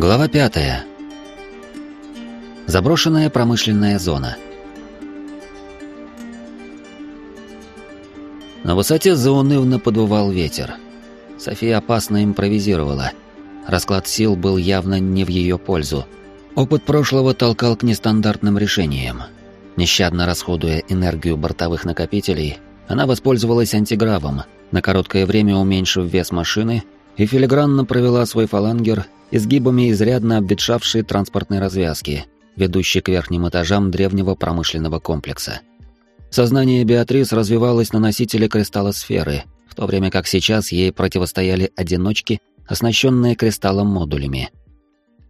Глава пятая. Заброшенная промышленная зона. На высоте заунывно подувал ветер. София опасно импровизировала. Расклад сил был явно не в ее пользу. Опыт прошлого толкал к нестандартным решениям. Нещадно расходуя энергию бортовых накопителей, она воспользовалась антигравом, на короткое время уменьшив вес машины, и филигранно провела свой фалангер изгибами изрядно обветшавшей транспортной развязки, ведущей к верхним этажам древнего промышленного комплекса. Сознание Беатрис развивалось на носителе кристалла сферы, в то время как сейчас ей противостояли одиночки, оснащенные кристаллом модулями.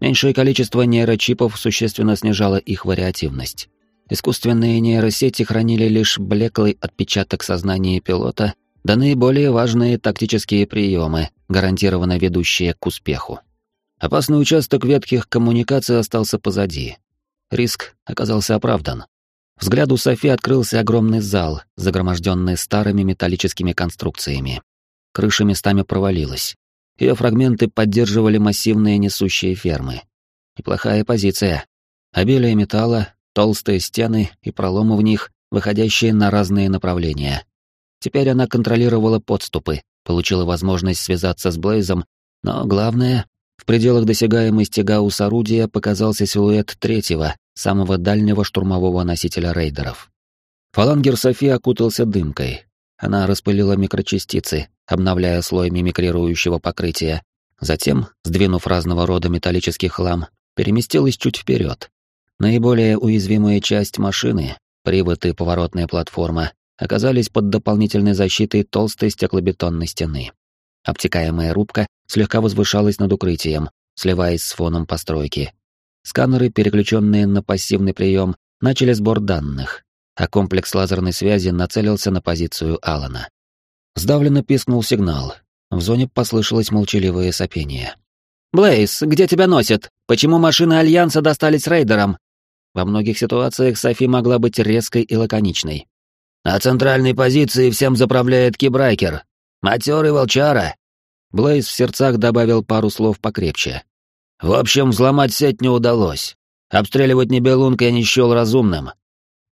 Меньшее количество нейрочипов существенно снижало их вариативность. Искусственные нейросети хранили лишь блеклый отпечаток сознания пилота, да наиболее важные тактические приемы, гарантированно ведущие к успеху. Опасный участок ветхих коммуникаций остался позади. Риск оказался оправдан. Взгляду Софи открылся огромный зал, загроможденный старыми металлическими конструкциями. Крыша местами провалилась. Ее фрагменты поддерживали массивные несущие фермы. Неплохая позиция. Обилие металла, толстые стены и проломы в них, выходящие на разные направления. Теперь она контролировала подступы, получила возможность связаться с Блейзом, но главное, в пределах досягаемости Гаусс орудия показался силуэт третьего, самого дальнего штурмового носителя рейдеров. Фалангер Софи окутался дымкой. Она распылила микрочастицы, обновляя слой мимикрирующего покрытия. Затем, сдвинув разного рода металлический хлам, переместилась чуть вперед, Наиболее уязвимая часть машины, привод и поворотная платформа, оказались под дополнительной защитой толстой стеклобетонной стены. Обтекаемая рубка слегка возвышалась над укрытием, сливаясь с фоном постройки. Сканеры, переключенные на пассивный прием, начали сбор данных, а комплекс лазерной связи нацелился на позицию Алана. Сдавленно пискнул сигнал. В зоне послышалось молчаливое сопение. «Блейз, где тебя носят? Почему машины Альянса достались рейдерам?» Во многих ситуациях Софи могла быть резкой и лаконичной. «На центральной позиции всем заправляет Кибрайкер. Матерый волчара». Блейз в сердцах добавил пару слов покрепче. «В общем, взломать сеть не удалось. Обстреливать Небелунг я не счел разумным».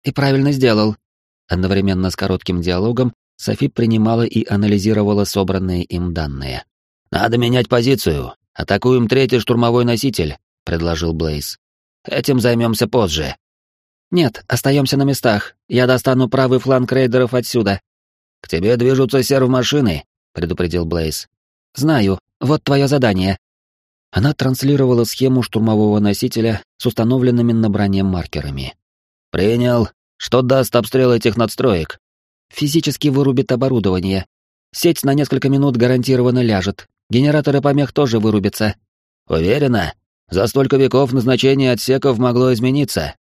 «И правильно сделал». Одновременно с коротким диалогом Софи принимала и анализировала собранные им данные. «Надо менять позицию. Атакуем третий штурмовой носитель», — предложил Блейз. Этим займемся позже. Нет, остаемся на местах. Я достану правый фланг рейдеров отсюда. К тебе движутся серв-машины, предупредил Блейз. Знаю. Вот твое задание. Она транслировала схему штурмового носителя с установленными на броне маркерами. Принял. Что даст обстрел этих надстроек? Физически вырубит оборудование. Сеть на несколько минут гарантированно ляжет. Генераторы помех тоже вырубятся. Уверена? За столько веков назначение отсеков могло измениться.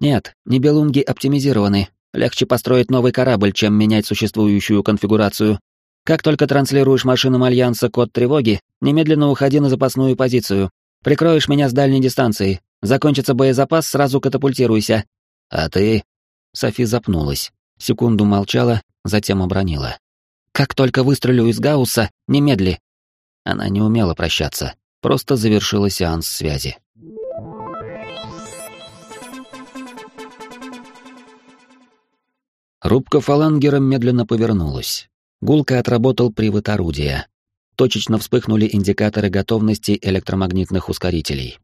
Нет, небелунги оптимизированы. Легче построить новый корабль, чем менять существующую конфигурацию. Как только транслируешь машинам Альянса код тревоги, немедленно уходи на запасную позицию. Прикроешь меня с дальней дистанции. Закончится боезапас, сразу катапультируйся. А ты? Софи запнулась. Секунду молчала, затем обронила. Как только выстрелю из Гаусса, немедли. Она не умела прощаться просто завершила сеанс связи. Рубка фалангера медленно повернулась. Гулко отработал привод орудия. Точечно вспыхнули индикаторы готовности электромагнитных ускорителей.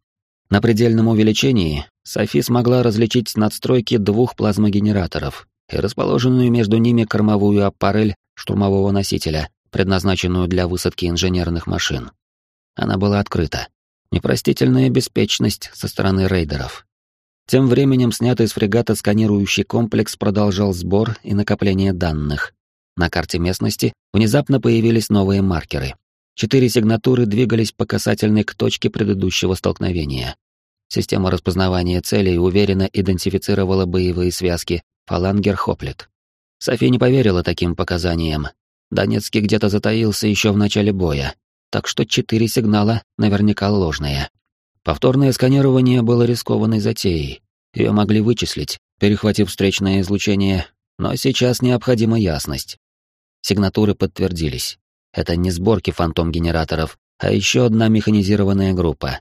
На предельном увеличении Софи смогла различить надстройки двух плазмогенераторов и расположенную между ними кормовую аппарель штурмового носителя, предназначенную для высадки инженерных машин. Она была открыта. Непростительная беспечность со стороны рейдеров. Тем временем снятый с фрегата сканирующий комплекс продолжал сбор и накопление данных. На карте местности внезапно появились новые маркеры. Четыре сигнатуры двигались по касательной к точке предыдущего столкновения. Система распознавания целей уверенно идентифицировала боевые связки «Фалангер-Хоплет». София не поверила таким показаниям. Донецкий где-то затаился еще в начале боя, так что четыре сигнала наверняка ложные. Повторное сканирование было рискованной затеей. Ее могли вычислить, перехватив встречное излучение, но сейчас необходима ясность. Сигнатуры подтвердились. Это не сборки фантом-генераторов, а еще одна механизированная группа.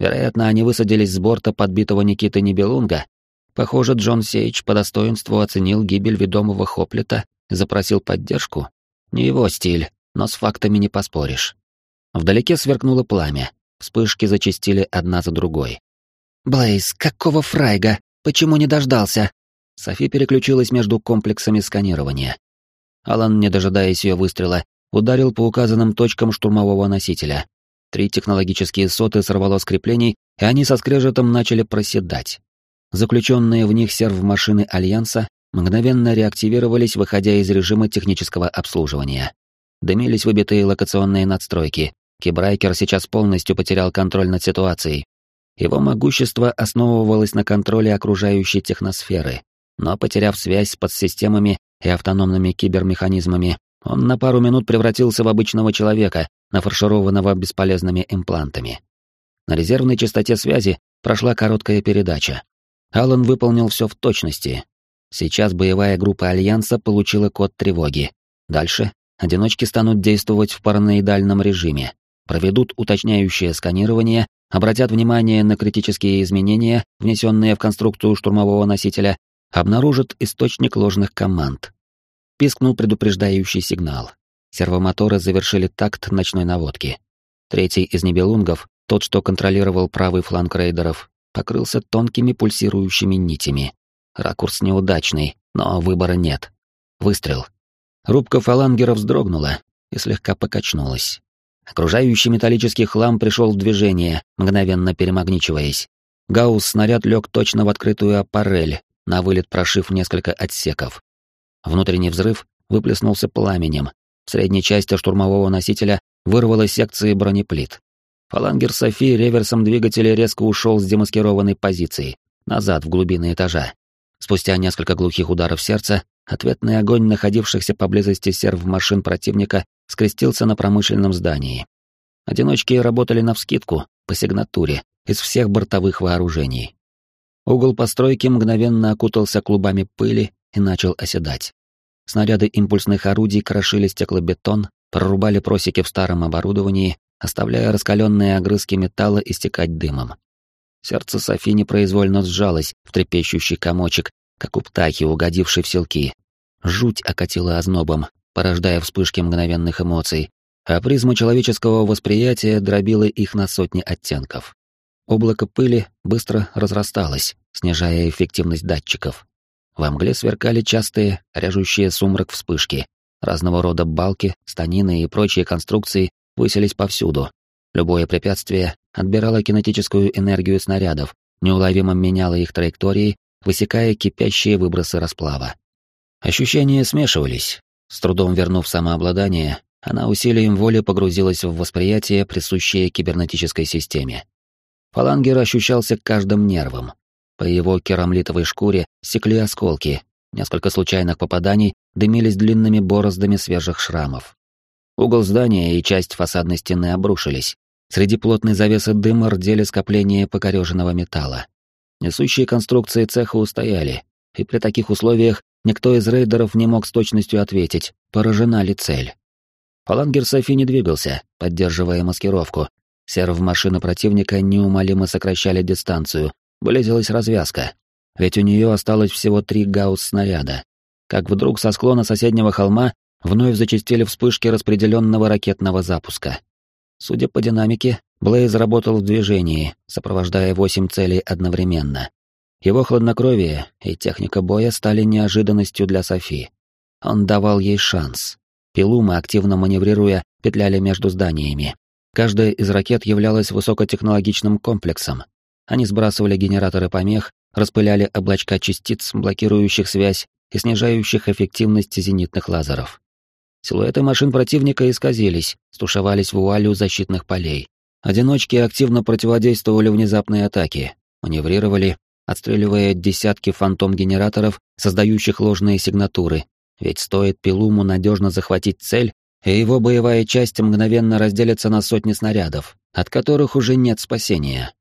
Вероятно, они высадились с борта подбитого Никиты Нибелунга. Похоже, Джон Сейдж по достоинству оценил гибель ведомого Хоплета запросил поддержку. Не его стиль, но с фактами не поспоришь. Вдалеке сверкнуло пламя, вспышки зачастили одна за другой. «Блейз, какого фрайга? Почему не дождался?» Софи переключилась между комплексами сканирования. Алан, не дожидаясь ее выстрела, ударил по указанным точкам штурмового носителя. Три технологические соты сорвало с креплений, и они со скрежетом начали проседать. Заключенные в них серв-машины Альянса мгновенно реактивировались, выходя из режима технического обслуживания. Дымились выбитые локационные надстройки. Кибрайкер сейчас полностью потерял контроль над ситуацией. Его могущество основывалось на контроле окружающей техносферы, но потеряв связь с подсистемами и автономными кибермеханизмами, он на пару минут превратился в обычного человека, нафаршированного бесполезными имплантами. На резервной частоте связи прошла короткая передача. Алан выполнил все в точности. Сейчас боевая группа Альянса получила код тревоги. Дальше одиночки станут действовать в параноидальном режиме, проведут уточняющее сканирование, обратят внимание на критические изменения, внесенные в конструкцию штурмового носителя, обнаружат источник ложных команд. Пискнул предупреждающий сигнал. Сервомоторы завершили такт ночной наводки. Третий из небелунгов, тот, что контролировал правый фланг рейдеров, покрылся тонкими пульсирующими нитями. Ракурс неудачный, но выбора нет. Выстрел. Рубка фалангера вздрогнула и слегка покачнулась. Окружающий металлический хлам пришел в движение, мгновенно перемагничиваясь. Гаусс-снаряд лег точно в открытую аппарель, на вылет прошив несколько отсеков. Внутренний взрыв выплеснулся пламенем, в средней части штурмового носителя вырвало секции бронеплит. Фалангер Софи реверсом двигателя резко ушел с демаскированной позиции, назад в глубины этажа. Спустя несколько глухих ударов сердца, ответный огонь находившихся поблизости серв-машин противника скрестился на промышленном здании. Одиночки работали навскидку, по сигнатуре, из всех бортовых вооружений. Угол постройки мгновенно окутался клубами пыли и начал оседать. Снаряды импульсных орудий крошили стеклобетон, прорубали просеки в старом оборудовании, оставляя раскаленные огрызки металла истекать дымом. Сердце Софи непроизвольно сжалось в трепещущий комочек, как у птахи, угодившей в селки. Жуть окатила ознобом, порождая вспышки мгновенных эмоций, а призма человеческого восприятия дробила их на сотни оттенков. Облако пыли быстро разрасталось, снижая эффективность датчиков. Во мгле сверкали частые, режущие сумрак вспышки. Разного рода балки, станины и прочие конструкции высились повсюду. Любое препятствие отбирало кинетическую энергию снарядов, неуловимо меняло их траектории, высекая кипящие выбросы расплава. Ощущения смешивались. С трудом вернув самообладание, она усилием воли погрузилась в восприятие, присущее кибернетической системе. Фалангер ощущался каждым нервом. По его керамлитовой шкуре секли осколки, несколько случайных попаданий дымились длинными бороздами свежих шрамов. Угол здания и часть фасадной стены обрушились. Среди плотной завесы дыма рдели скопления покореженного металла. Несущие конструкции цеха устояли, и при таких условиях никто из рейдеров не мог с точностью ответить, поражена ли цель. Фалангер Софи не двигался, поддерживая маскировку. Серв-машины противника неумолимо сокращали дистанцию, Близилась развязка, ведь у нее осталось всего три гаусс-снаряда. Как вдруг со склона соседнего холма вновь зачастили вспышки распределенного ракетного запуска. Судя по динамике, Блейз работал в движении, сопровождая восемь целей одновременно. Его хладнокровие и техника боя стали неожиданностью для Софи. Он давал ей шанс. Пилумы, активно маневрируя, петляли между зданиями. Каждая из ракет являлась высокотехнологичным комплексом, они сбрасывали генераторы помех, распыляли облачка частиц, блокирующих связь и снижающих эффективность зенитных лазеров. Силуэты машин противника исказились, стушевались в вуалью защитных полей. Одиночки активно противодействовали внезапной атаке, маневрировали, отстреливая десятки фантом-генераторов, создающих ложные сигнатуры, ведь стоит Пилуму надежно захватить цель, и его боевая часть мгновенно разделится на сотни снарядов, от которых уже нет спасения.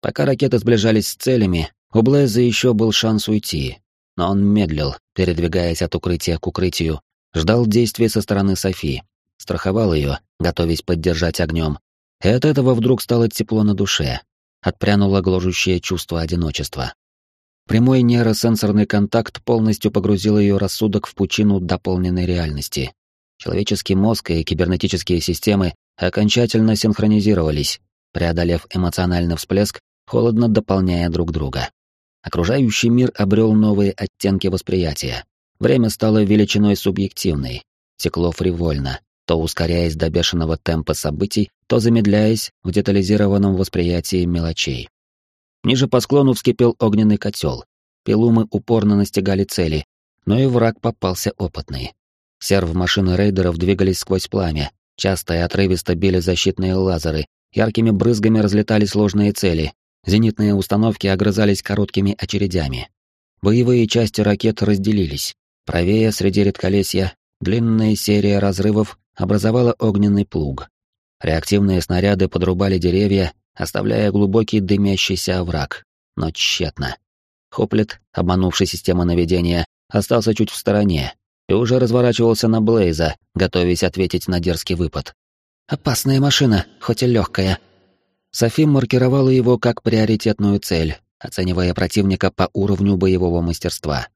Пока ракеты сближались с целями, у Блэза еще был шанс уйти, но он медлил, передвигаясь от укрытия к укрытию, ждал действий со стороны Софи, страховал ее, готовясь поддержать огнем. И от этого вдруг стало тепло на душе. Отпрянуло гложущее чувство одиночества. Прямой нейросенсорный контакт полностью погрузил ее рассудок в пучину дополненной реальности. Человеческий мозг и кибернетические системы окончательно синхронизировались, преодолев эмоциональный всплеск, холодно дополняя друг друга. Окружающий мир обрел новые оттенки восприятия. Время стало величиной субъективной, текло фривольно, то ускоряясь до бешеного темпа событий, то замедляясь в детализированном восприятии мелочей. Ниже по склону вскипел огненный котел. Пилумы упорно настигали цели, но и враг попался опытный. Серв-машины рейдеров двигались сквозь пламя, часто и отрывисто били защитные лазеры, яркими брызгами разлетали сложные цели, зенитные установки огрызались короткими очередями. Боевые части ракет разделились. Правее, среди редколесья, длинная серия разрывов образовала огненный плуг. Реактивные снаряды подрубали деревья, оставляя глубокий дымящийся овраг. Но тщетно. Хоплет, обманувший систему наведения, остался чуть в стороне, и уже разворачивался на Блейза, готовясь ответить на дерзкий выпад. «Опасная машина, хоть и легкая». Софи маркировала его как приоритетную цель, оценивая противника по уровню боевого мастерства.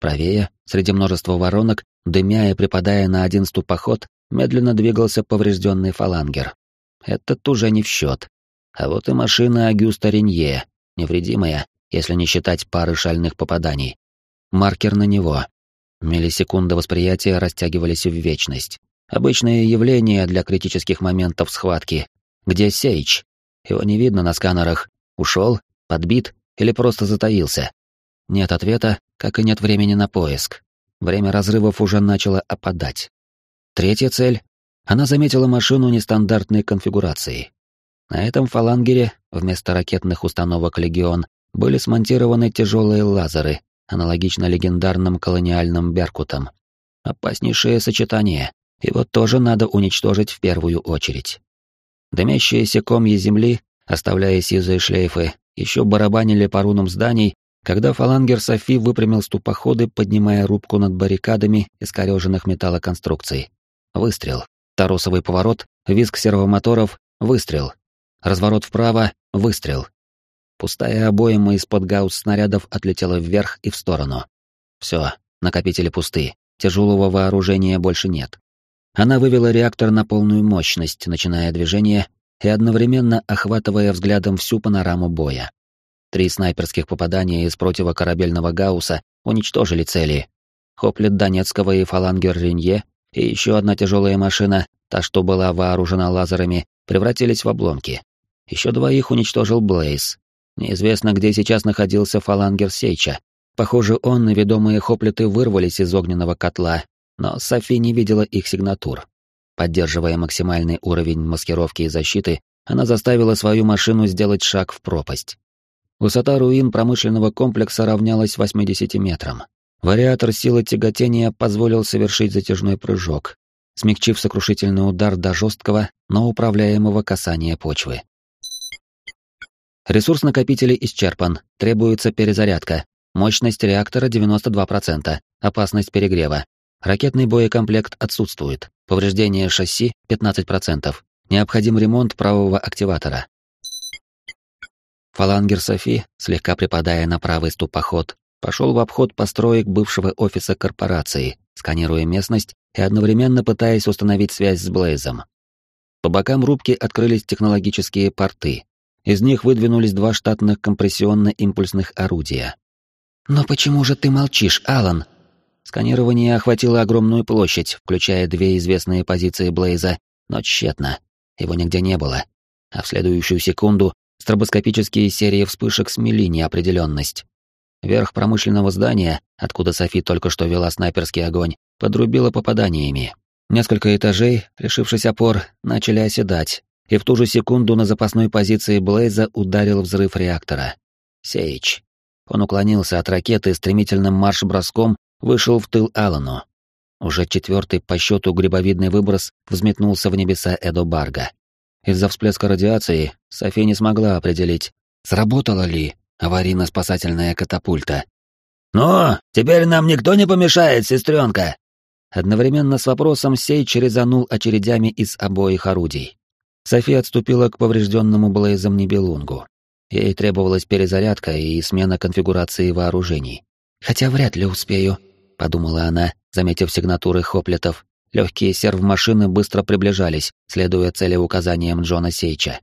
Правее, среди множества воронок, дымя и припадая на один ступоход, медленно двигался поврежденный фалангер. Этот уже не в счет. А вот и машина Агюста Ренье, невредимая, если не считать пары шальных попаданий. Маркер на него. Миллисекунды восприятия растягивались в вечность. Обычное явление для критических моментов схватки. Где Сейч? Его не видно на сканерах. Ушел? Подбит? Или просто затаился? Нет ответа, как и нет времени на поиск. Время разрывов уже начало опадать. Третья цель. Она заметила машину нестандартной конфигурации. На этом фалангере вместо ракетных установок «Легион» были смонтированы тяжелые лазеры, аналогично легендарным колониальным Беркутам. Опаснейшее сочетание. Его тоже надо уничтожить в первую очередь. Дымящиеся комья земли, оставляя сизые шлейфы, еще барабанили по рунам зданий, когда фалангер Софи выпрямил ступоходы, поднимая рубку над баррикадами искореженных металлоконструкций. Выстрел. Торосовый поворот, визг сервомоторов, выстрел. Разворот вправо, выстрел. Пустая обойма из-под гаусс снарядов отлетела вверх и в сторону. Все, накопители пусты, тяжелого вооружения больше нет. Она вывела реактор на полную мощность, начиная движение и одновременно охватывая взглядом всю панораму боя. Три снайперских попадания из противокорабельного гаусса уничтожили цели. Хоплет Донецкого и фалангер Ренье и еще одна тяжелая машина, та, что была вооружена лазерами, превратились в обломки. Еще двоих уничтожил Блейз, Неизвестно, где сейчас находился фалангер Сейча. Похоже, он и ведомые хоплеты вырвались из огненного котла, но Софи не видела их сигнатур. Поддерживая максимальный уровень маскировки и защиты, она заставила свою машину сделать шаг в пропасть. Высота руин промышленного комплекса равнялась 80 метрам. Вариатор силы тяготения позволил совершить затяжной прыжок, смягчив сокрушительный удар до жесткого, но управляемого касания почвы. Ресурс накопителей исчерпан, требуется перезарядка. Мощность реактора 92%, опасность перегрева. Ракетный боекомплект отсутствует. Повреждение шасси 15%. Необходим ремонт правого активатора. Фалангер Софи, слегка припадая на правый ступоход, пошел в обход построек бывшего офиса корпорации, сканируя местность и одновременно пытаясь установить связь с Блейзом. По бокам рубки открылись технологические порты, из них выдвинулись два штатных компрессионно-импульсных орудия. «Но почему же ты молчишь, Алан? Сканирование охватило огромную площадь, включая две известные позиции Блейза, но тщетно. Его нигде не было. А в следующую секунду стробоскопические серии вспышек смели неопределенность. Верх промышленного здания, откуда Софи только что вела снайперский огонь, подрубило попаданиями. Несколько этажей, лишившись опор, начали оседать, и в ту же секунду на запасной позиции Блейза ударил взрыв реактора. Сейч. Он уклонился от ракеты и стремительным марш-броском вышел в тыл Алану. Уже четвертый по счету грибовидный выброс взметнулся в небеса Эдо Барга. Из-за всплеска радиации София не смогла определить, сработала ли аварийно-спасательная катапульта. «Ну, теперь нам никто не помешает, сестренка!» Одновременно с вопросом Сейч резанул очередями из обоих орудий. София отступила к поврежденному Блейзом Нибелунгу. ей требовалась перезарядка и смена конфигурации вооружений. «Хотя вряд ли успею», — подумала она, заметив сигнатуры хоплетов. Легкие серв-машины быстро приближались, следуя целеуказаниям Джона Сейча.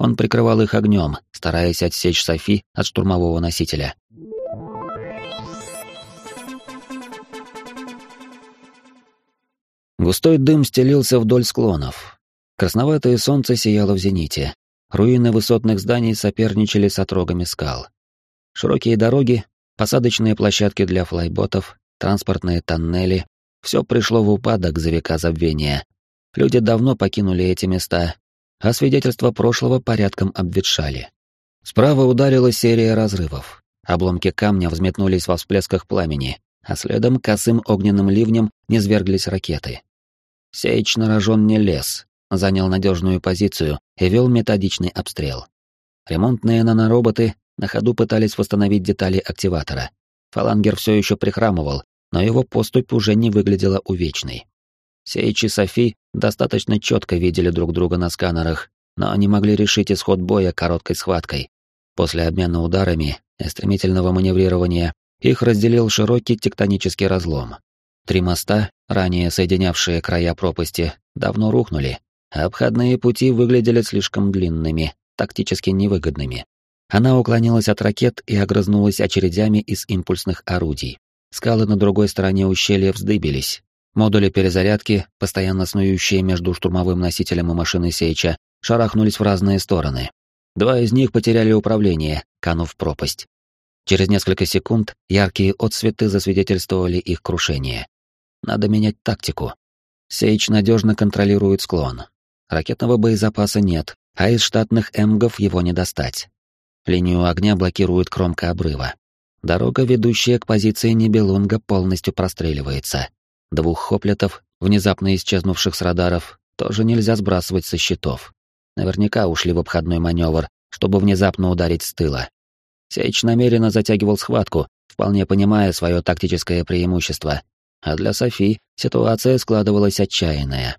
Он прикрывал их огнем, стараясь отсечь Софи от штурмового носителя. Густой дым стелился вдоль склонов. Красноватое солнце сияло в зените. Руины высотных зданий соперничали с отрогами скал. Широкие дороги, посадочные площадки для флайботов, транспортные тоннели — все пришло в упадок за века забвения. Люди давно покинули эти места, а свидетельства прошлого порядком обветшали. Справа ударила серия разрывов. Обломки камня взметнулись во всплесках пламени, а следом косым огненным ливнем низверглись ракеты. Сейч на рожон не лез, занял надежную позицию и вел методичный обстрел. Ремонтные нанороботы на ходу пытались восстановить детали активатора. Фалангер все еще прихрамывал, но его поступь уже не выглядела увечной. Сейч и Софи достаточно четко видели друг друга на сканерах, но они могли решить исход боя короткой схваткой. После обмена ударами и стремительного маневрирования их разделил широкий тектонический разлом. Три моста, ранее соединявшие края пропасти, давно рухнули, а обходные пути выглядели слишком длинными, тактически невыгодными. Она уклонилась от ракет и огрызнулась очередями из импульсных орудий. Скалы на другой стороне ущелья вздыбились. Модули перезарядки, постоянно снующие между штурмовым носителем и машиной Сейча, шарахнулись в разные стороны. Два из них потеряли управление, канув в пропасть. Через несколько секунд яркие отсветы засвидетельствовали их крушение. Надо менять тактику. Сейч надежно контролирует склон. Ракетного боезапаса нет, а из штатных эмгов его не достать. Линию огня блокирует кромка обрыва. Дорога, ведущая к позиции Нибелунга, полностью простреливается. Двух хоплетов, внезапно исчезнувших с радаров, тоже нельзя сбрасывать со счетов. Наверняка ушли в обходной маневр, чтобы внезапно ударить с тыла. Сейч намеренно затягивал схватку, вполне понимая свое тактическое преимущество, а для Софи ситуация складывалась отчаянная.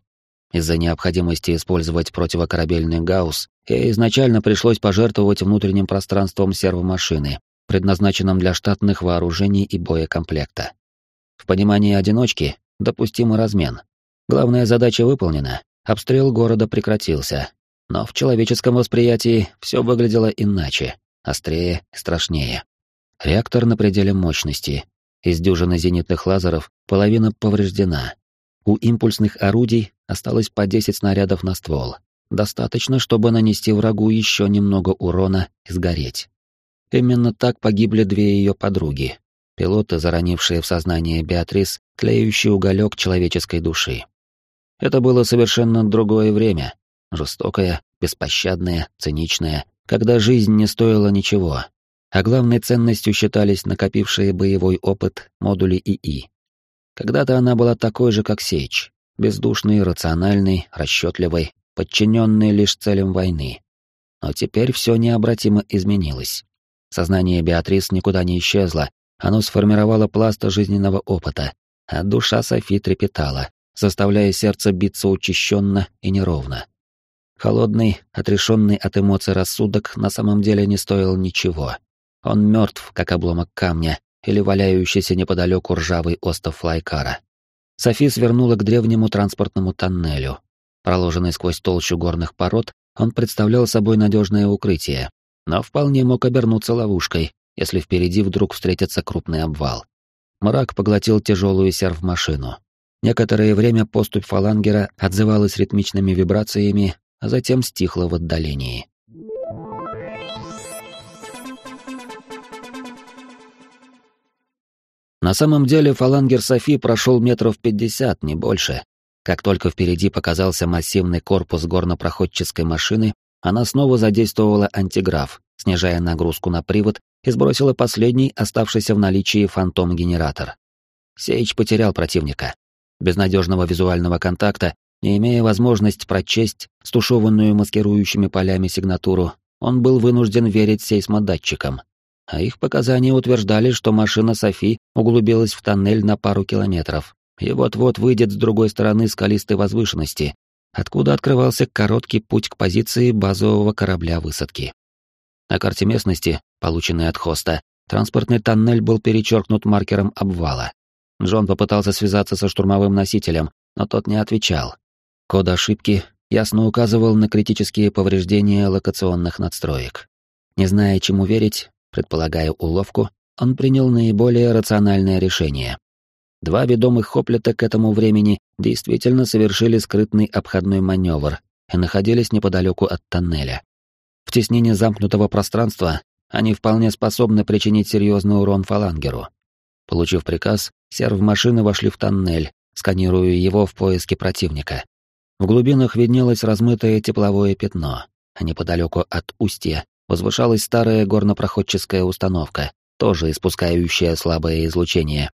Из-за необходимости использовать противокорабельный гаусс, ей изначально пришлось пожертвовать внутренним пространством сервомашины, предназначенным для штатных вооружений и боекомплекта. В понимании одиночки допустимый размен. Главная задача выполнена, обстрел города прекратился. Но в человеческом восприятии все выглядело иначе, острее страшнее. Реактор на пределе мощности, из дюжины зенитных лазеров половина повреждена. У импульсных орудий осталось по 10 снарядов на ствол. Достаточно, чтобы нанести врагу еще немного урона и сгореть. Именно так погибли две ее подруги. Пилоты, заронившие в сознание Беатрис тлеющий уголек человеческой души. Это было совершенно другое время. Жестокое, беспощадное, циничное, когда жизнь не стоила ничего, а главной ценностью считались накопившие боевой опыт модули ИИ. Когда-то она была такой же, как Сейч, бездушной, рациональной, расчетливой, подчиненной лишь целям войны. Но теперь все необратимо изменилось. Сознание Беатрис никуда не исчезло, оно сформировало пласт жизненного опыта, а душа Софи трепетала, заставляя сердце биться учащенно и неровно. Холодный, отрешенный от эмоций рассудок на самом деле не стоил ничего. Он мертв, как обломок камня, или валяющийся неподалеку ржавый остов флайкара. Софи свернула к древнему транспортному тоннелю. Проложенный сквозь толщу горных пород, он представлял собой надежное укрытие, но вполне мог обернуться ловушкой, если впереди вдруг встретится крупный обвал. Мрак поглотил тяжелую серв-машину. Некоторое время поступь фалангера отзывалась ритмичными вибрациями, а затем стихла в отдалении. На самом деле фалангер Софи прошел метров пятьдесят, не больше. Как только впереди показался массивный корпус горнопроходческой машины, она снова задействовала антиграф, снижая нагрузку на привод и сбросила последний оставшийся в наличии фантом-генератор. Сейч потерял противника. Без надежного визуального контакта, не имея возможности прочесть стушеванную маскирующими полями сигнатуру, он был вынужден верить сейсмодатчикам, а их показания утверждали, что машина Софи углубилась в тоннель на пару километров и вот-вот выйдет с другой стороны скалистой возвышенности, откуда открывался короткий путь к позиции базового корабля высадки. На карте местности, полученной от хоста, транспортный тоннель был перечеркнут маркером обвала. Джон попытался связаться со штурмовым носителем, но тот не отвечал. Код ошибки ясно указывал на критические повреждения локационных надстроек. Не зная, чему верить, предполагая уловку, он принял наиболее рациональное решение. Два ведомых Хоплета к этому времени действительно совершили скрытный обходной маневр и находились неподалеку от тоннеля. В теснении замкнутого пространства они вполне способны причинить серьезный урон фалангеру. Получив приказ, серв-машины вошли в тоннель, сканируя его в поиске противника. В глубинах виднелось размытое тепловое пятно, а неподалеку от устья возвышалась старая горнопроходческая установка, тоже испускающая слабое излучение.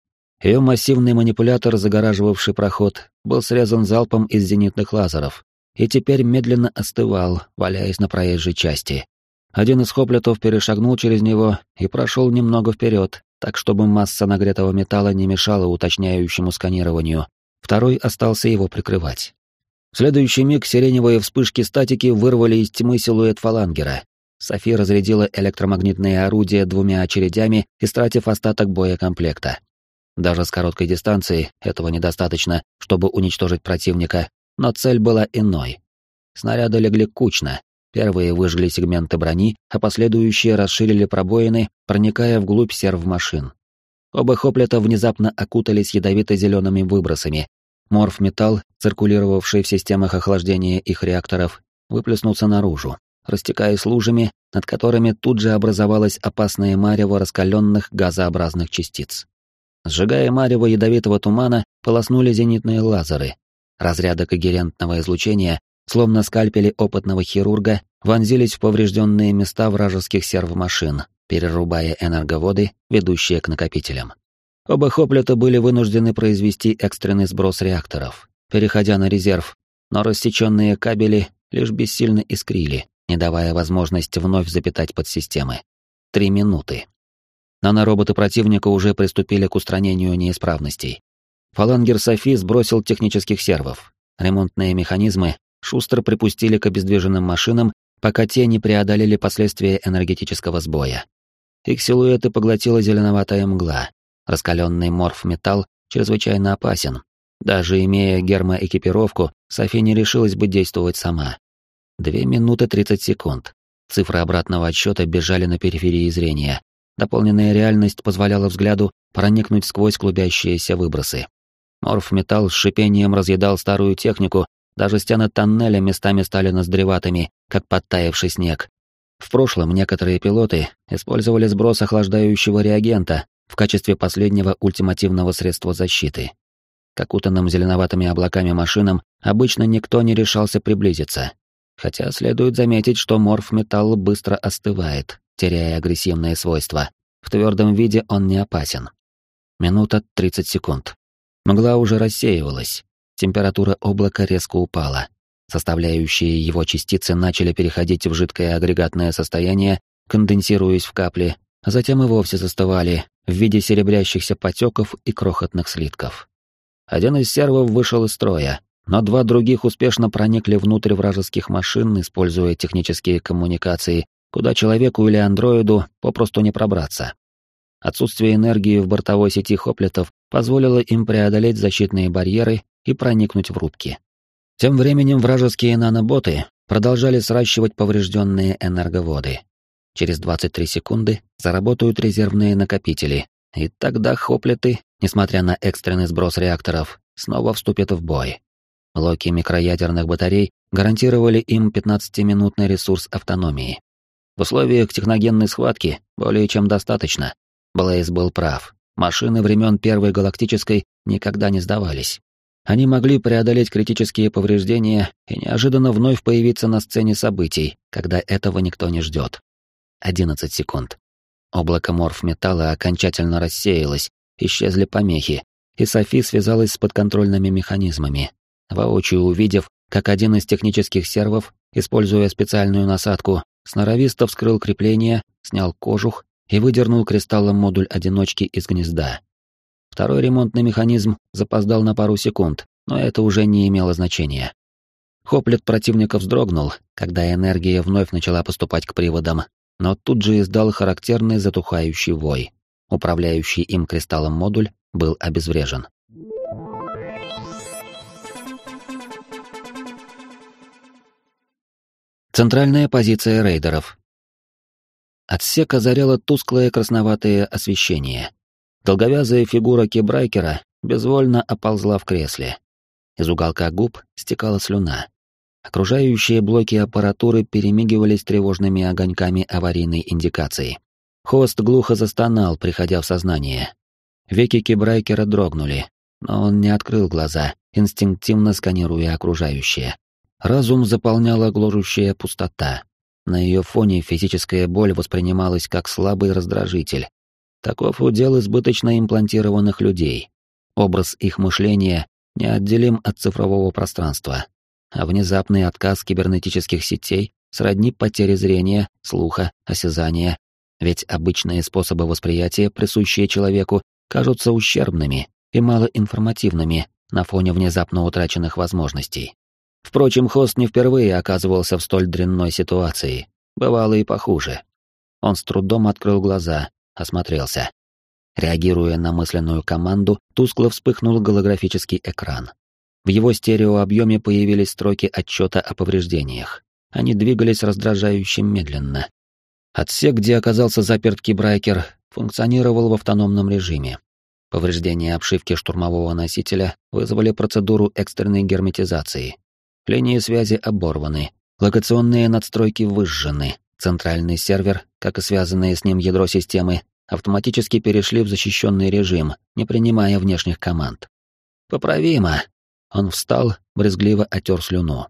Ее массивный манипулятор, загораживавший проход, был срезан залпом из зенитных лазеров и теперь медленно остывал, валяясь на проезжей части. Один из хоплетов перешагнул через него и прошел немного вперед, так чтобы масса нагретого металла не мешала уточняющему сканированию. Второй остался его прикрывать. В следующий миг сиреневые вспышки статики вырвали из тьмы силуэт фалангера. Софи разрядила электромагнитные орудия двумя очередями, истратив остаток боекомплекта. Даже с короткой дистанции этого недостаточно, чтобы уничтожить противника, но цель была иной. Снаряды легли кучно. Первые выжгли сегменты брони, а последующие расширили пробоины, проникая вглубь серв-машин. Оба хоплета внезапно окутались ядовито-зелеными выбросами. Морф-металл, циркулировавший в системах охлаждения их реакторов, выплеснулся наружу, растекаясь лужами, над которыми тут же образовалось опасное марево раскаленных газообразных частиц. Сжигая марево ядовитого тумана, полоснули зенитные лазеры. Разряды когерентного излучения, словно скальпели опытного хирурга, вонзились в поврежденные места вражеских сервомашин, перерубая энерговоды, ведущие к накопителям. Оба Хоплета были вынуждены произвести экстренный сброс реакторов, переходя на резерв, но рассеченные кабели лишь бессильно искрили, не давая возможность вновь запитать подсистемы. Три минуты. Нанороботы противника уже приступили к устранению неисправностей. Фалангер Софи сбросил технических сервов. Ремонтные механизмы шустро припустили к обездвиженным машинам, пока те не преодолели последствия энергетического сбоя. Их силуэты поглотила зеленоватая мгла, Раскаленный морф-металл чрезвычайно опасен. Даже имея гермоэкипировку, Софи не решилась бы действовать сама. Две минуты тридцать секунд. Цифры обратного отсчета бежали на периферии зрения. Дополненная реальность позволяла взгляду проникнуть сквозь клубящиеся выбросы. Морф-металл с шипением разъедал старую технику, даже стены тоннеля местами стали ноздреватыми, как подтаявший снег. В прошлом некоторые пилоты использовали сброс охлаждающего реагента, в качестве последнего ультимативного средства защиты. К окутанным зеленоватыми облаками машинам обычно никто не решался приблизиться. Хотя следует заметить, что морф-металл быстро остывает, теряя агрессивные свойства. В твердом виде он не опасен. Минута 30 секунд. Мгла уже рассеивалась. Температура облака резко упала. Составляющие его частицы начали переходить в жидкое агрегатное состояние, конденсируясь в капли, а затем и вовсе застывали в виде серебрящихся потеков и крохотных слитков. Один из сервов вышел из строя, но два других успешно проникли внутрь вражеских машин, используя технические коммуникации, куда человеку или андроиду попросту не пробраться. Отсутствие энергии в бортовой сети хоплетов позволило им преодолеть защитные барьеры и проникнуть в рубки. Тем временем вражеские наноботы продолжали сращивать поврежденные энерговоды. Через 23 секунды заработают резервные накопители, и тогда хоплеты, несмотря на экстренный сброс реакторов, снова вступят в бой. Блоки микроядерных батарей гарантировали им 15-минутный ресурс автономии. В условиях техногенной схватки более чем достаточно. Блейз был прав. Машины времен Первой Галактической никогда не сдавались. Они могли преодолеть критические повреждения и неожиданно вновь появиться на сцене событий, когда этого никто не ждет. 11 секунд. Облако морф-металла окончательно рассеялось, исчезли помехи, и Софи связалась с подконтрольными механизмами, воочию увидев, как один из технических сервов, используя специальную насадку, сноровисто вскрыл крепление, снял кожух и выдернул кристаллом модуль одиночки из гнезда. Второй ремонтный механизм запоздал на пару секунд, но это уже не имело значения. Хоплет противника вздрогнул, когда энергия вновь начала поступать к приводам, но тут же издал характерный затухающий вой. Управляющий им кристаллом модуль был обезврежен. Центральная позиция рейдеров. Отсек озаряло тусклое красноватое освещение. Долговязая фигура кибрайкера безвольно оползла в кресле. Из уголка губ стекала слюна. Окружающие блоки аппаратуры перемигивались тревожными огоньками аварийной индикации. Хост глухо застонал, приходя в сознание. Веки кибрайкера дрогнули, но он не открыл глаза, инстинктивно сканируя окружающее. Разум заполняла гложущая пустота. На ее фоне физическая боль воспринималась как слабый раздражитель. Таков удел избыточно имплантированных людей. Образ их мышления неотделим от цифрового пространства, а внезапный отказ кибернетических сетей сродни потере зрения, слуха, осязания, ведь обычные способы восприятия, присущие человеку, кажутся ущербными и малоинформативными на фоне внезапно утраченных возможностей. Впрочем, хост не впервые оказывался в столь дрянной ситуации, бывало и похуже. Он с трудом открыл глаза, осмотрелся. Реагируя на мысленную команду, тускло вспыхнул голографический экран. В его стереообъеме появились строки отчета о повреждениях. Они двигались раздражающе медленно. Отсек, где оказался заперт кибрайкер, функционировал в автономном режиме. Повреждения обшивки штурмового носителя вызвали процедуру экстренной герметизации. Линии связи оборваны, локационные надстройки выжжены, центральный сервер, как и связанные с ним ядро системы, автоматически перешли в защищенный режим, не принимая внешних команд. «Поправимо!» Он встал, брезгливо отер слюну.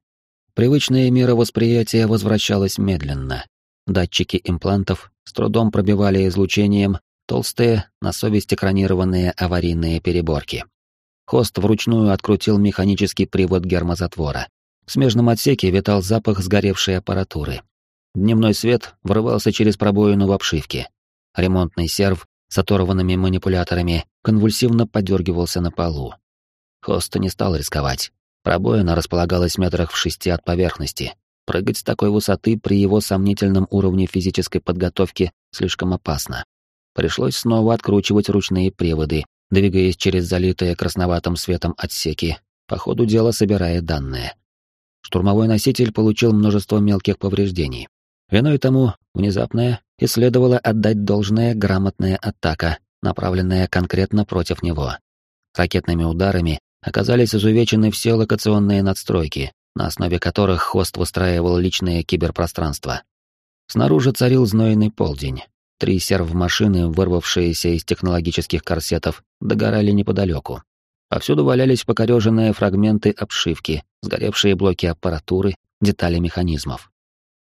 Привычное мировосприятие возвращалось медленно. Датчики имплантов с трудом пробивали излучением толстые, на совесть экранированные аварийные переборки. Хост вручную открутил механический привод гермозатвора. В смежном отсеке витал запах сгоревшей аппаратуры. Дневной свет врывался через пробоину в обшивке. Ремонтный серв с оторванными манипуляторами конвульсивно подергивался на полу. Хост не стал рисковать. Пробоина располагалась метрах в шести от поверхности. Прыгать с такой высоты при его сомнительном уровне физической подготовки слишком опасно. Пришлось снова откручивать ручные приводы, двигаясь через залитые красноватым светом отсеки, по ходу дела собирая данные. Штурмовой носитель получил множество мелких повреждений. Виной тому внезапная и следовало отдать должное грамотная атака, направленная конкретно против него. Ракетными ударами оказались изувечены все локационные надстройки, на основе которых хост выстраивал личное киберпространство. Снаружи царил знойный полдень. Три серв-машины, вырвавшиеся из технологических корсетов, догорали неподалеку. Повсюду валялись покореженные фрагменты обшивки, сгоревшие блоки аппаратуры, детали механизмов.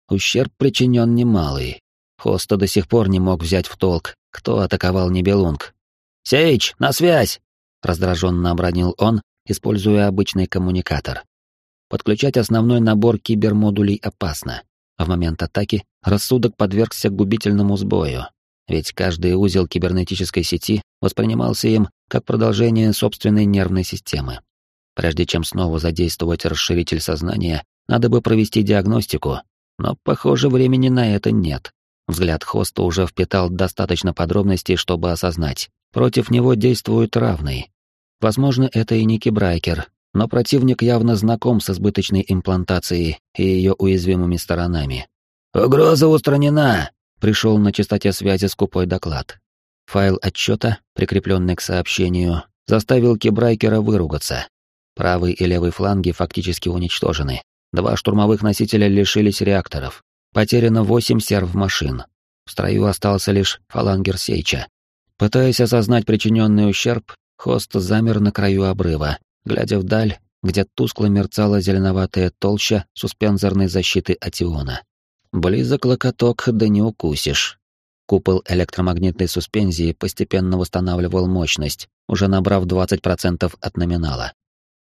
Ущерб причинен немалый. Хоста до сих пор не мог взять в толк, кто атаковал Небелунг. «Сейч, на связь!» — раздраженно обронил он, используя обычный коммуникатор. Подключать основной набор кибермодулей опасно. В момент атаки рассудок подвергся губительному сбою, ведь каждый узел кибернетической сети воспринимался им как продолжение собственной нервной системы. Прежде чем снова задействовать расширитель сознания, надо бы провести диагностику, но, похоже, времени на это нет. Взгляд хоста уже впитал достаточно подробностей, чтобы осознать. Против него действует равный. Возможно, это и Ники Брайкер, но противник явно знаком с избыточной имплантацией и ее уязвимыми сторонами. «Угроза устранена!» — пришел на частоте связи скупой доклад. Файл отчета, прикрепленный к сообщению, заставил Кибрайкера выругаться. Правый и левый фланги фактически уничтожены. Два штурмовых носителя лишились реакторов. Потеряно восемь серв-машин. В строю остался лишь фалангер Сейча. Пытаясь осознать причиненный ущерб, Хост замер на краю обрыва, глядя вдаль, где тускло мерцала зеленоватая толща суспензорной защиты Атиона. Близок локоток, да не укусишь. Купол электромагнитной суспензии постепенно восстанавливал мощность, уже набрав 20% от номинала.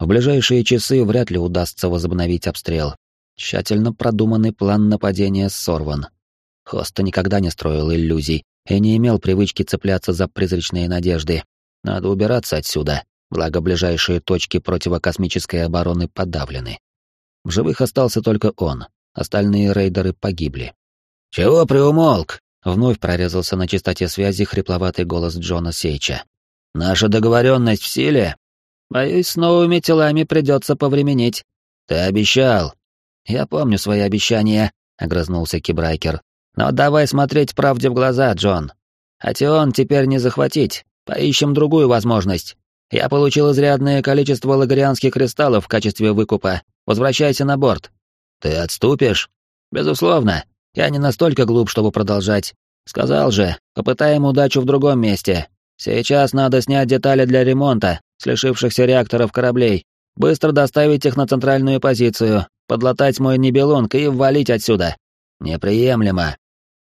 В ближайшие часы вряд ли удастся возобновить обстрел. Тщательно продуманный план нападения сорван. Хоста никогда не строил иллюзий и не имел привычки цепляться за призрачные надежды. Надо убираться отсюда, благо ближайшие точки противокосмической обороны подавлены. В живых остался только он, остальные рейдеры погибли. «Чего приумолк?» — вновь прорезался на частоте связи хрипловатый голос Джона Сейча. «Наша договоренность в силе?» «Боюсь, с новыми телами придется повременить». «Ты обещал». «Я помню свои обещания», — огрызнулся Кибрайкер. «Но давай смотреть правде в глаза, Джон. А Тион теперь не захватить. Поищем другую возможность. Я получил изрядное количество лагорианских кристаллов в качестве выкупа. Возвращайся на борт. Ты отступишь? Безусловно. Я не настолько глуп, чтобы продолжать. Сказал же, попытаем удачу в другом месте. Сейчас надо снять детали для ремонта с реакторов кораблей, быстро доставить их на центральную позицию, подлатать мой небелунг и валить отсюда. Неприемлемо.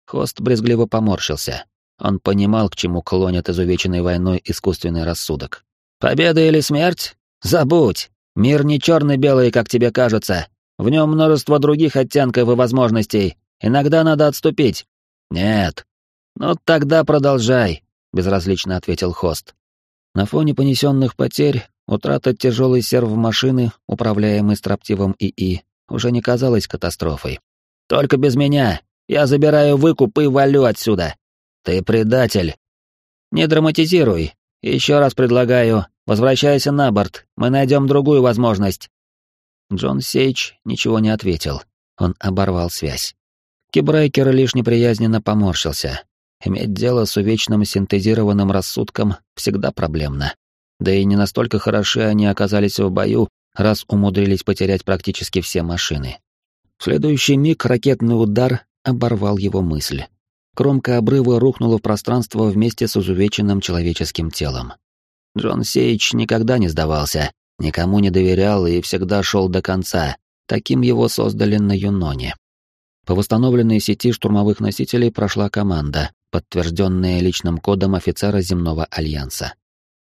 Хост брезгливо поморщился. Он понимал, к чему клонит изувеченный войной искусственный рассудок. Победа или смерть? Забудь. Мир не черно-белый, как тебе кажется. В нем множество других оттенков и возможностей. Иногда надо отступить. Нет. Ну тогда продолжай, безразлично ответил хост. На фоне понесенных потерь утрата тяжелой серв-машины, управляемой строптивым ИИ, уже не казалась катастрофой. Только без меня. Я забираю выкуп и валю отсюда. Ты предатель. Не драматизируй. Еще раз предлагаю, возвращайся на борт, мы найдем другую возможность. Джон Сейч ничего не ответил. Он оборвал связь. Кибрайкер лишь неприязненно поморщился. Иметь дело с увечным синтезированным рассудком всегда проблемно. Да и не настолько хороши они оказались в бою, раз умудрились потерять практически все машины. В следующий миг ракетный удар оборвал его мысль. Кромка обрыва рухнула в пространство вместе с изувеченным человеческим телом. Джон Сейч никогда не сдавался, никому не доверял и всегда шел до конца. Таким его создали на Юноне. По восстановленной сети штурмовых носителей прошла команда, подтвержденная личным кодом офицера Земного Альянса.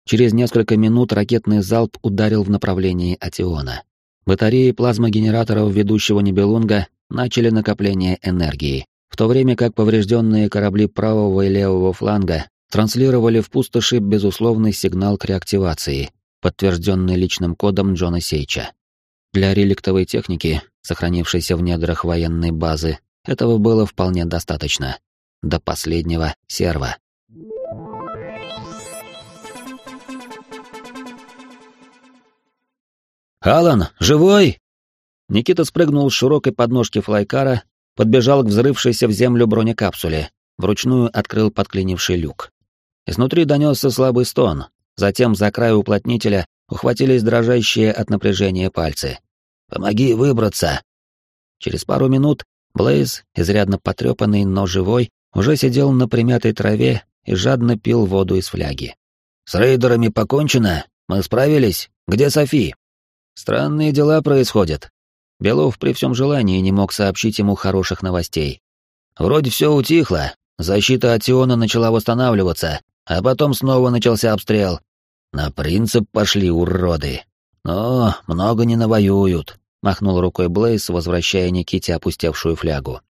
Через несколько минут ракетный залп ударил в направлении Атиона. Батареи плазмогенераторов ведущего Небелунга начали накопление энергии, в то время как поврежденные корабли правого и левого фланга транслировали в пустоши безусловный сигнал к реактивации, подтвержденный личным кодом Джона Сейча. Для реликтовой техники, сохранившейся в недрах военной базы, этого было вполне достаточно. До последнего серва. «Алан, живой?» Никита спрыгнул с широкой подножки флайкара подбежал к взрывшейся в землю бронекапсуле, вручную открыл подклинивший люк. Изнутри донесся слабый стон, затем за край уплотнителя ухватились дрожащие от напряжения пальцы. «Помоги выбраться!» Через пару минут Блейз, изрядно потрепанный, но живой, уже сидел на примятой траве и жадно пил воду из фляги. «С рейдерами покончено? Мы справились? Где Софи?» «Странные дела происходят», Белов при всем желании не мог сообщить ему хороших новостей. Вроде все утихло, защита от начала восстанавливаться, а потом снова начался обстрел. На принцип пошли уроды. Но много не навоюют, махнул рукой Блейз, возвращая Никите опустевшую флягу.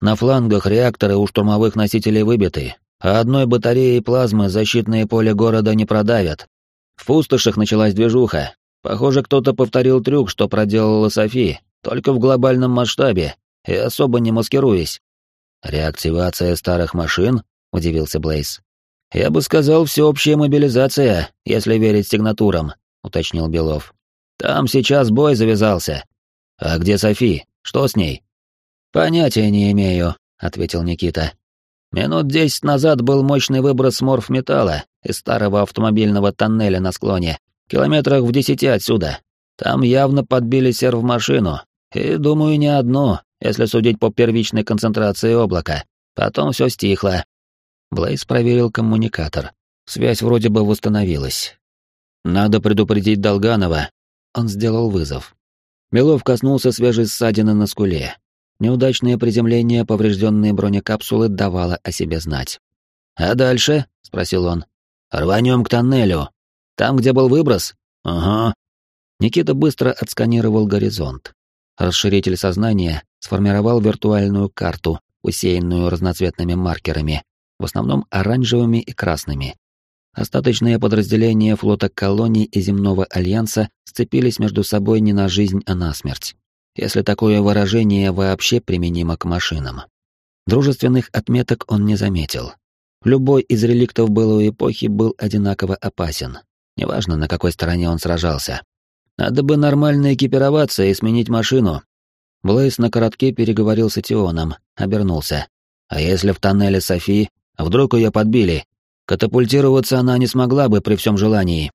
На флангах реакторы у штурмовых носителей выбиты, а одной батареей плазмы защитное поле города не продавят. В пустошах началась движуха. Похоже, кто-то повторил трюк, что проделала Софи, только в глобальном масштабе и особо не маскируясь. Реактивация старых машин? удивился Блейз. Я бы сказал, всеобщая мобилизация, если верить сигнатурам, уточнил Белов. Там сейчас бой завязался. А где Софи? Что с ней? Понятия не имею, ответил Никита. Минут десять назад был мощный выброс морф-металла из старого автомобильного тоннеля на склоне, километрах в десяти отсюда. Там явно подбили серв-машину, и, думаю, не одну, если судить по первичной концентрации облака. Потом все стихло. Блейз проверил коммуникатор. Связь вроде бы восстановилась. Надо предупредить Долганова. Он сделал вызов. Белов коснулся свежей ссадины на скуле. Неудачное приземление поврежденной бронекапсулы давало о себе знать. «А дальше?» — спросил он. «Рванем к тоннелю. Там, где был выброс?» «Ага». Никита быстро отсканировал горизонт. Расширитель сознания сформировал виртуальную карту, усеянную разноцветными маркерами, в основном оранжевыми и красными. Остаточные подразделения флота колоний и земного альянса сцепились между собой не на жизнь, а на смерть. Если такое выражение вообще применимо к машинам. Дружественных отметок он не заметил. Любой из реликтов былой эпохи был одинаково опасен. Неважно, на какой стороне он сражался. Надо бы нормально экипироваться и сменить машину. Блейс на коротке переговорил с Этионом, обернулся. А если в тоннеле Софи, вдруг ее подбили? Катапультироваться она не смогла бы при всем желании.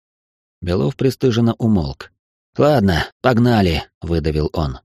Белов пристыженно умолк. «Ладно, погнали», — выдавил он.